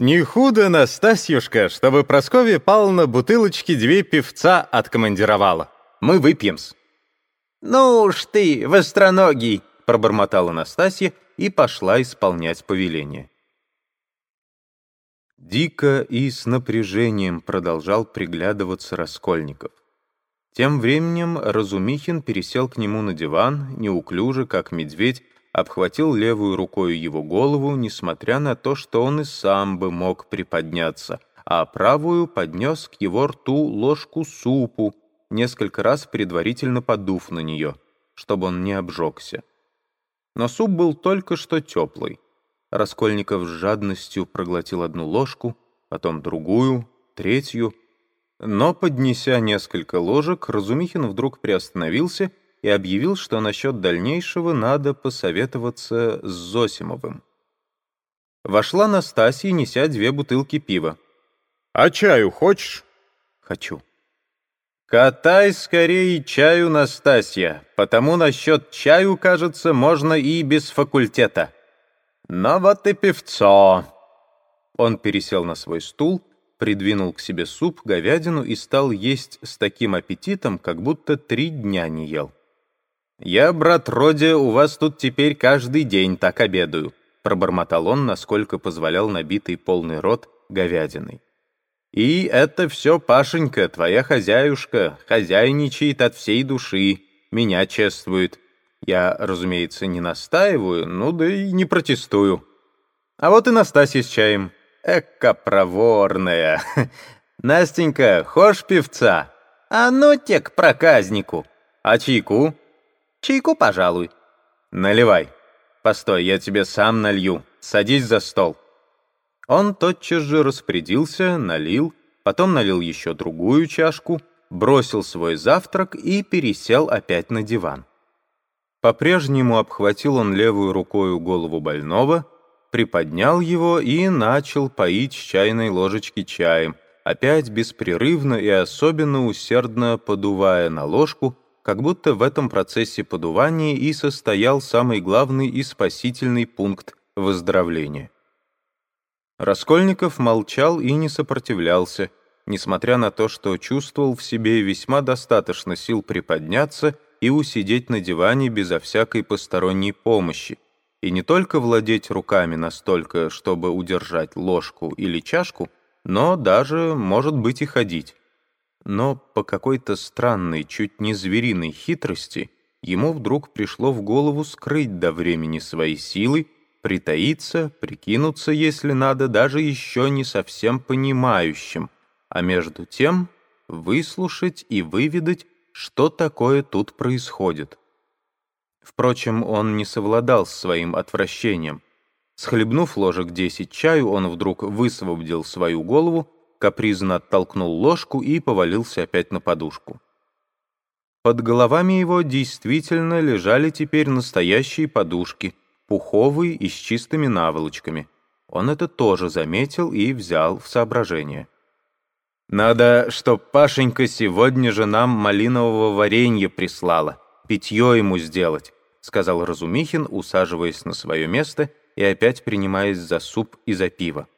Не худо, Настасьюшка, чтобы Прасковья Павловна бутылочки две певца откомандировала. Мы выпьем-с. «Ну уж ты, востроногий!» — пробормотала Настасья и пошла исполнять повеление. Дико и с напряжением продолжал приглядываться Раскольников. Тем временем Разумихин пересел к нему на диван, неуклюже, как медведь, обхватил левую рукой его голову, несмотря на то, что он и сам бы мог приподняться, а правую поднес к его рту ложку супу, несколько раз предварительно подув на нее, чтобы он не обжегся. Но суп был только что теплый. Раскольников с жадностью проглотил одну ложку, потом другую, третью. Но, поднеся несколько ложек, Разумихин вдруг приостановился и объявил, что насчет дальнейшего надо посоветоваться с Зосимовым. Вошла Настасья, неся две бутылки пива. «А чаю хочешь?» «Хочу». «Катай скорее чаю, Настасья, потому насчет чаю, кажется, можно и без факультета». «Но вот и певцо!» Он пересел на свой стул, придвинул к себе суп, говядину и стал есть с таким аппетитом, как будто три дня не ел. «Я, брат Родя, у вас тут теперь каждый день так обедаю», пробормотал он, насколько позволял набитый полный рот говядиной. «И это все Пашенька, твоя хозяюшка, хозяйничает от всей души, меня чествует. Я, разумеется, не настаиваю, ну да и не протестую. А вот и Настасья с чаем. Эка проворная. Настенька, хошь певца? А ну те к проказнику. А чайку? Чайку, пожалуй. Наливай. Постой, я тебе сам налью. Садись за стол. Он тотчас же распорядился, налил, потом налил еще другую чашку, бросил свой завтрак и пересел опять на диван. По-прежнему обхватил он левую рукою голову больного, приподнял его и начал поить с чайной ложечки чаем, опять беспрерывно и особенно усердно подувая на ложку, как будто в этом процессе подувания и состоял самый главный и спасительный пункт выздоровления. Раскольников молчал и не сопротивлялся, несмотря на то, что чувствовал в себе весьма достаточно сил приподняться и усидеть на диване безо всякой посторонней помощи, и не только владеть руками настолько, чтобы удержать ложку или чашку, но даже, может быть, и ходить. Но по какой-то странной, чуть не звериной хитрости ему вдруг пришло в голову скрыть до времени свои силы, притаиться, прикинуться, если надо, даже еще не совсем понимающим, а между тем выслушать и выведать, что такое тут происходит. Впрочем, он не совладал с своим отвращением. Схлебнув ложек десять чаю, он вдруг высвободил свою голову, капризно оттолкнул ложку и повалился опять на подушку. Под головами его действительно лежали теперь настоящие подушки, пуховые и с чистыми наволочками. Он это тоже заметил и взял в соображение. Надо, чтоб Пашенька сегодня же нам малинового варенья прислала, питье ему сделать, сказал Разумихин, усаживаясь на свое место и опять принимаясь за суп и за пиво.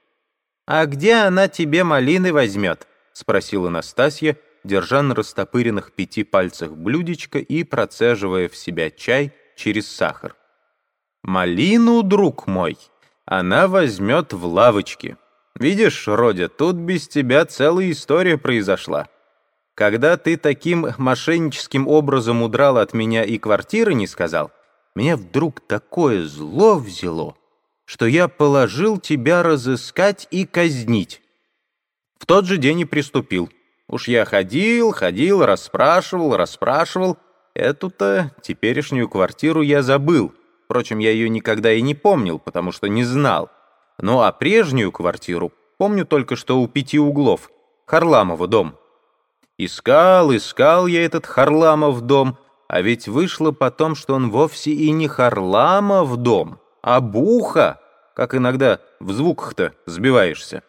«А где она тебе малины возьмет?» — спросила Настасья, держа на растопыренных пяти пальцах блюдечко и процеживая в себя чай через сахар. «Малину, друг мой, она возьмет в лавочке. Видишь, Родя, тут без тебя целая история произошла. Когда ты таким мошенническим образом удрал от меня и квартиры не сказал, меня вдруг такое зло взяло, что я положил тебя разыскать и казнить. В тот же день и приступил. Уж я ходил, ходил, расспрашивал, расспрашивал. Эту-то теперешнюю квартиру я забыл. Впрочем, я ее никогда и не помнил, потому что не знал. Ну а прежнюю квартиру помню только что у пяти углов. Харламова дом. Искал, искал я этот Харламов дом, а ведь вышло потом, что он вовсе и не Харламов дом, а Буха, как иногда в звуках-то сбиваешься.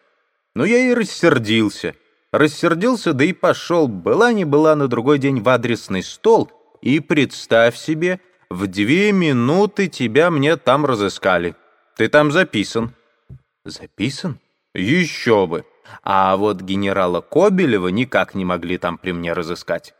Но я и рассердился. Рассердился, да и пошел, была не была на другой день в адресный стол, и представь себе, в две минуты тебя мне там разыскали. Ты там записан. Записан? Еще бы. А вот генерала Кобелева никак не могли там при мне разыскать.